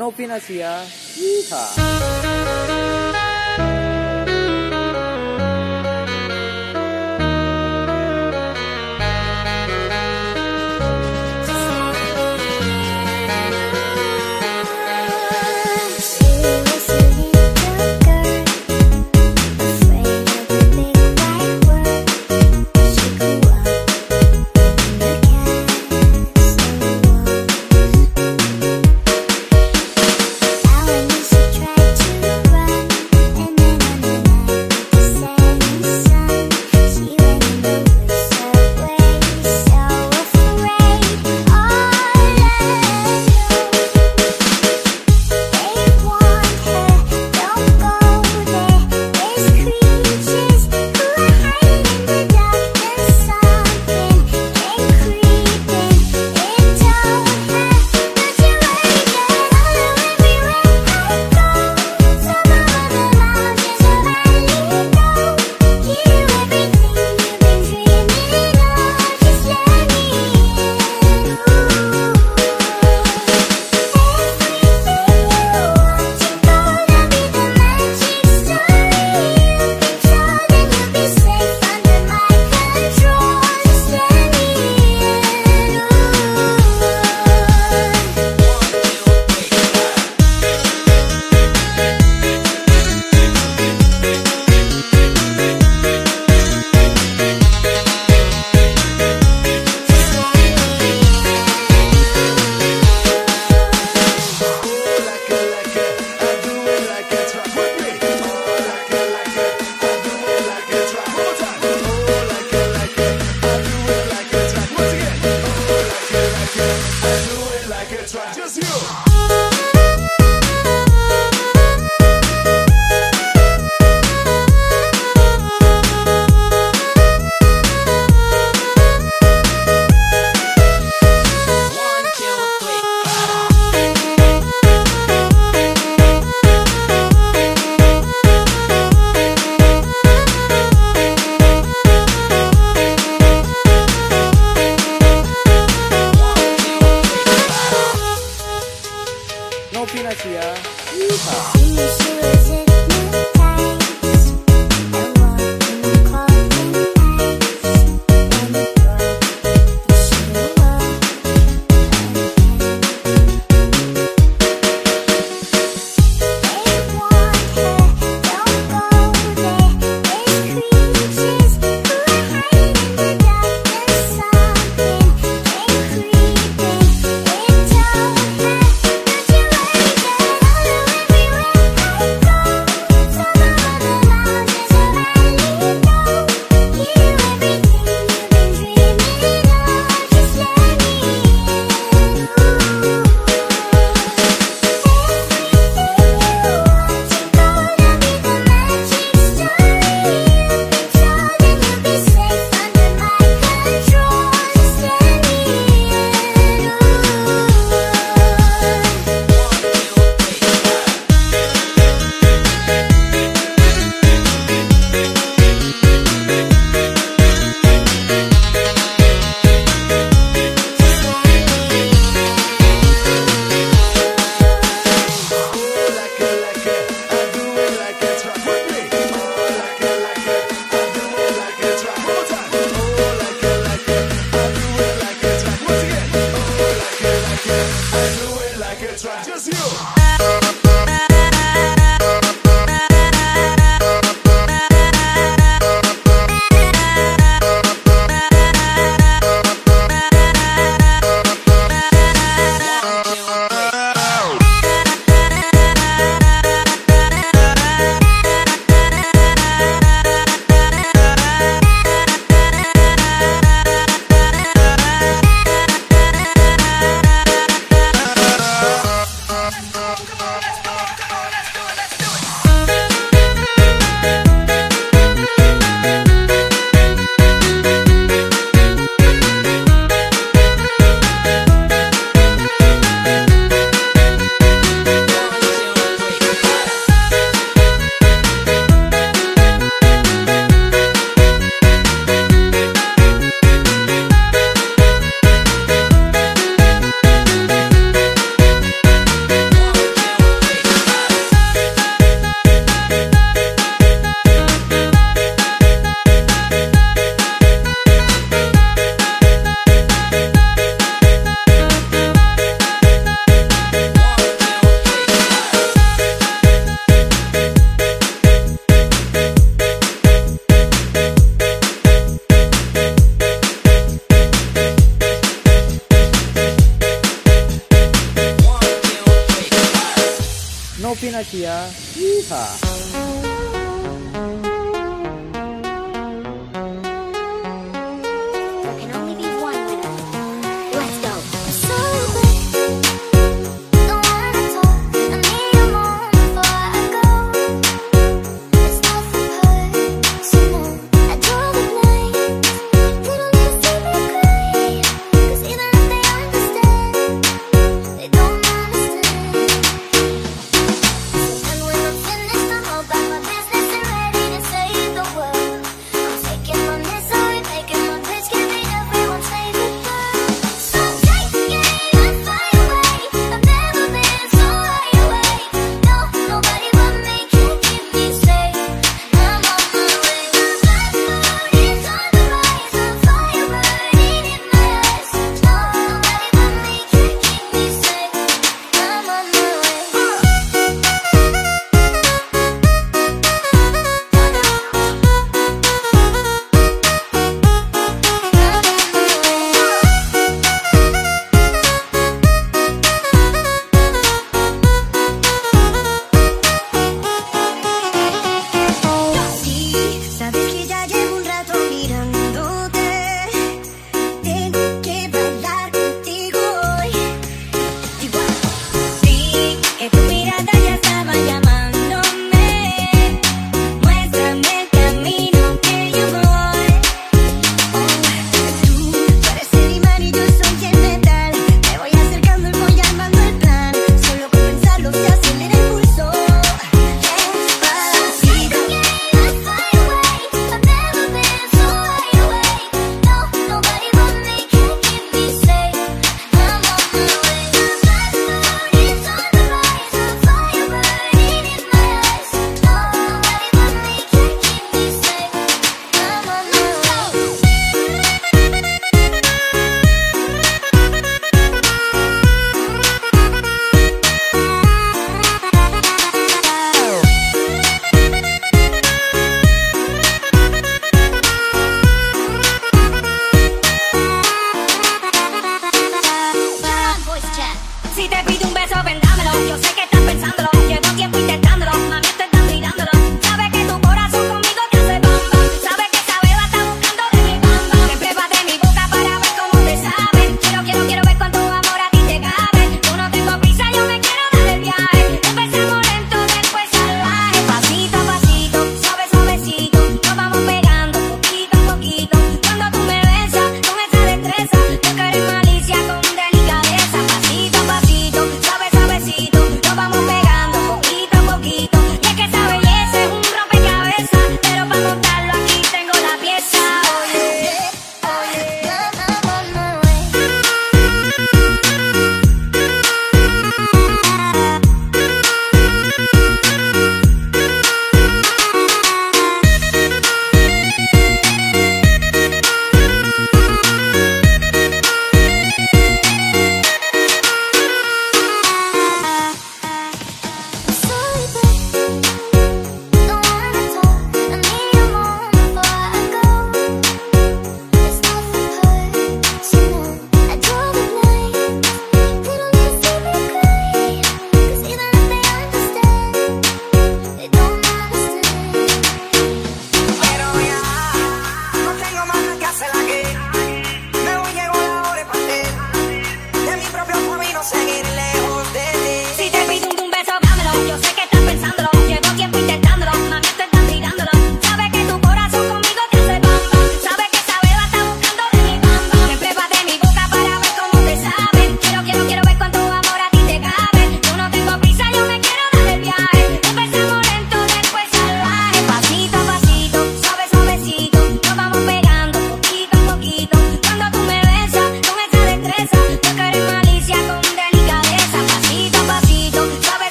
Novinasia. Yeehaw. não pinatear. Ah. Ih,